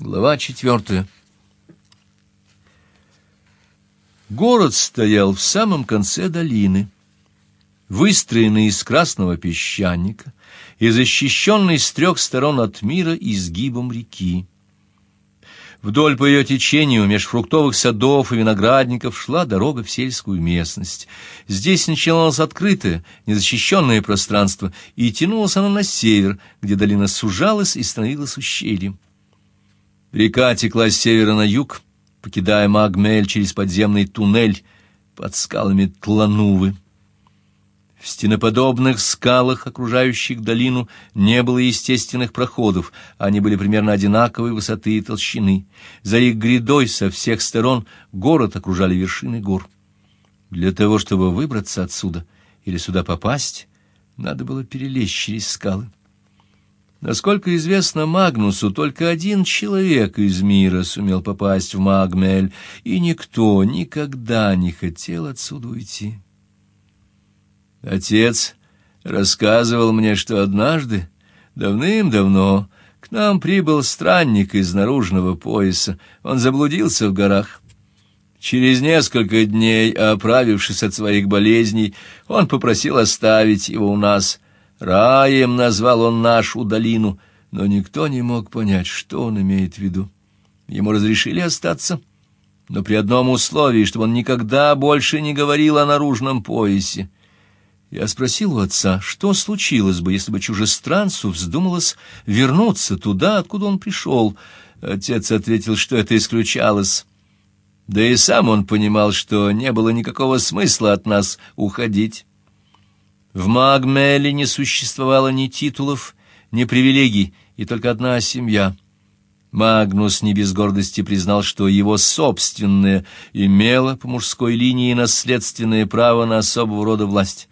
Глава четвертая. Город стоял в самом конце долины, выстроенный из красного песчаника и защищенный с трех сторон от мира изгибом реки. Вдоль по ее течению, меж фруктовых садов и виноградников, шла дорога в сельскую местность. Здесь начиналось открытое, незащищенное пространство, и тянулась она на север, где долина сужалась и становилась ущельем. Река текла с севера на юг, покидая Магмель через подземный туннель под скалами Тланувы. В стеноподобных скалах, окружающих долину, не было естественных проходов, они были примерно одинаковой высоты и толщины. За их грядой со всех сторон город окружали вершины гор. Для того, чтобы выбраться отсюда или сюда попасть, надо было перелезть через скалы. Насколько известно Магнусу, только один человек из мира сумел попасть в Магмель, и никто никогда не хотел отсюда уйти. Отец рассказывал мне, что однажды, давным-давно, к нам прибыл странник из наружного пояса. Он заблудился в горах. Через несколько дней, оправившись от своих болезней, он попросил оставить его у нас. Раем назвал он нашу долину, но никто не мог понять, что он имеет в виду. Ему разрешили остаться, но при одном условии, чтобы он никогда больше не говорил о наружном поясе. Я спросил у отца, что случилось бы, если бы чужестранцу вздумалось вернуться туда, откуда он пришел. Отец ответил, что это исключалось. Да и сам он понимал, что не было никакого смысла от нас уходить. В Магмеле не существовало ни титулов, ни привилегий, и только одна семья. Магнус не без гордости признал, что его собственное имело по мужской линии наследственное право на особого рода власть.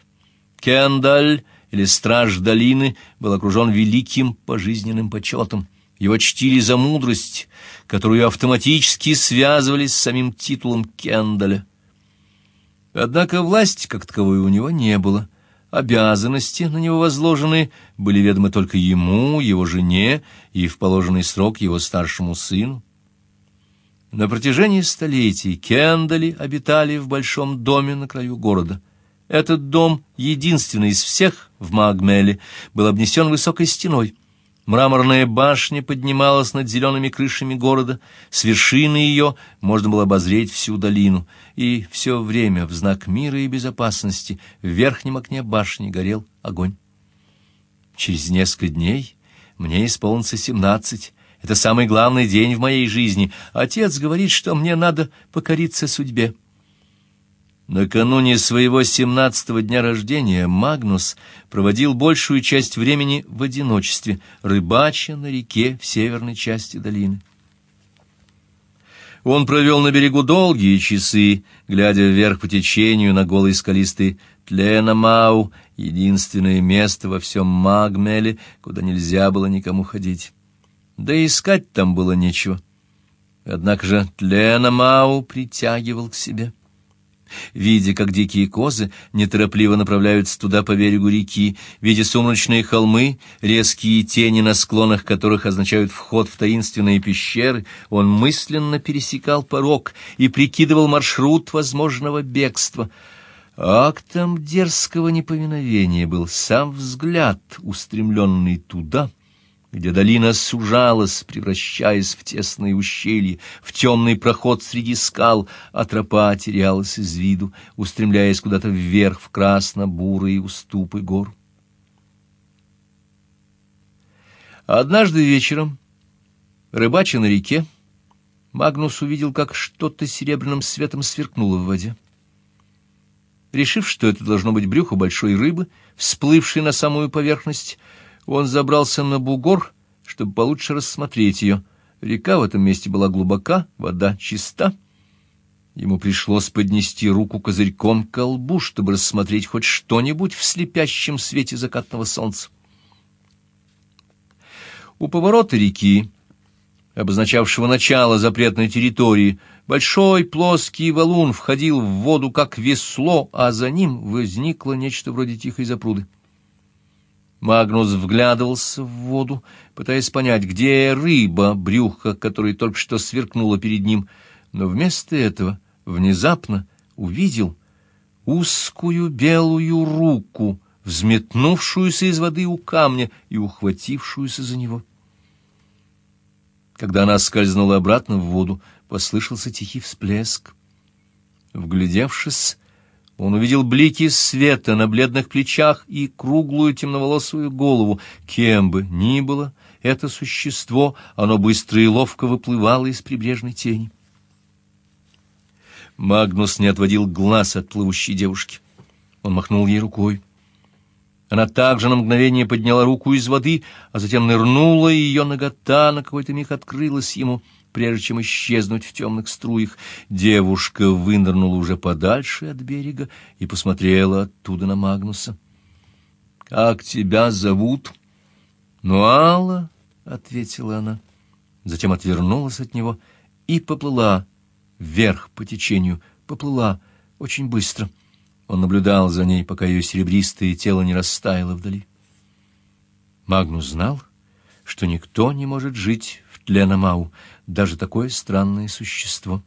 Кендаль или Страж долины был окружен великим пожизненным почетом. Его чтили за мудрость, которую автоматически связывали с самим титулом Кендаля. Однако власти как таковой у него не было. Обязанности, на него возложенные, были ведомы только ему, его жене и в положенный срок его старшему сыну. На протяжении столетий Кендали обитали в большом доме на краю города. Этот дом, единственный из всех в Магмеле, был обнесен высокой стеной. Мраморная башня поднималась над зелеными крышами города, с вершины ее можно было обозреть всю долину, и все время в знак мира и безопасности в верхнем окне башни горел огонь. Через несколько дней мне исполнится семнадцать. Это самый главный день в моей жизни. Отец говорит, что мне надо покориться судьбе. Накануне своего семнадцатого дня рождения Магнус проводил большую часть времени в одиночестве, рыбача на реке в северной части долины. Он провел на берегу долгие часы, глядя вверх по течению на голый скалистый Тленамау, единственное место во всем Магмеле, куда нельзя было никому ходить. Да и искать там было нечего. Однако же Тленамау притягивал к себе. Видя, как дикие козы неторопливо направляются туда по берегу реки, видя сумрачные холмы, резкие тени на склонах которых означают вход в таинственные пещеры, он мысленно пересекал порог и прикидывал маршрут возможного бегства. Актом дерзкого неповиновения был сам взгляд, устремленный туда, где долина сужалась, превращаясь в тесные ущелья, в темный проход среди скал, а тропа терялась из виду, устремляясь куда-то вверх в красно-бурые уступы гор. Однажды вечером, рыбача на реке, Магнус увидел, как что-то серебряным светом сверкнуло в воде. Решив, что это должно быть брюхо большой рыбы, всплывшей на самую поверхность, он забрался на бугор, чтобы получше рассмотреть ее. Река в этом месте была глубока, вода чиста. Ему пришлось поднести руку козырьком к колбу, чтобы рассмотреть хоть что-нибудь в слепящем свете закатного солнца. У поворота реки, обозначавшего начало запретной территории, большой плоский валун входил в воду как весло, а за ним возникло нечто вроде тихой запруды. Магнус вглядывался в воду, пытаясь понять, где рыба, брюхо, которая только что сверкнула перед ним, но вместо этого внезапно увидел узкую белую руку, взметнувшуюся из воды у камня и ухватившуюся за него. Когда она скользнула обратно в воду, послышался тихий всплеск. Вглядевшись, он увидел блики света на бледных плечах и круглую темноволосую голову. Кем бы ни было это существо, оно быстро и ловко выплывало из прибрежной тени. Магнус не отводил глаз от плывущей девушки. Он махнул ей рукой. Она также на мгновение подняла руку из воды, а затем нырнула, и ее нагота на какой-то миг открылась ему, прежде чем исчезнуть в темных струях. Девушка вынырнула уже подальше от берега и посмотрела оттуда на Магнуса. «Как тебя зовут?» «Нуала», — ответила она. Затем отвернулась от него и поплыла вверх по течению, поплыла очень быстро — он наблюдал за ней, пока ее серебристое тело не растаяло вдали. Магнус знал, что никто не может жить в Тленомау, даже такое странное существо.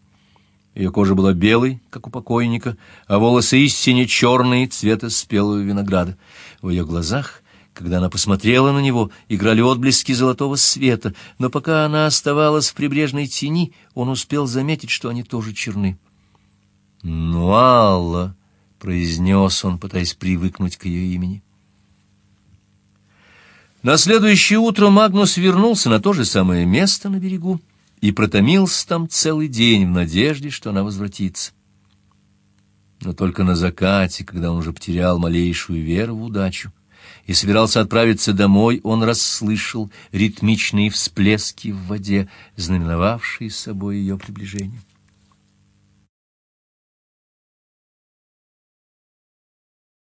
Ее кожа была белой, как у покойника, а волосы истине черные, цвета спелого винограда. В ее глазах, когда она посмотрела на него, играли отблески золотого света, но пока она оставалась в прибрежной тени, он успел заметить, что они тоже черны. «Нуалла!» произнес он, пытаясь привыкнуть к ее имени. На следующее утро Магнус вернулся на то же самое место на берегу и протомился там целый день в надежде, что она возвратится. Но только на закате, когда он уже потерял малейшую веру в удачу и собирался отправиться домой, он расслышал ритмичные всплески в воде, знаменовавшие собой ее приближение.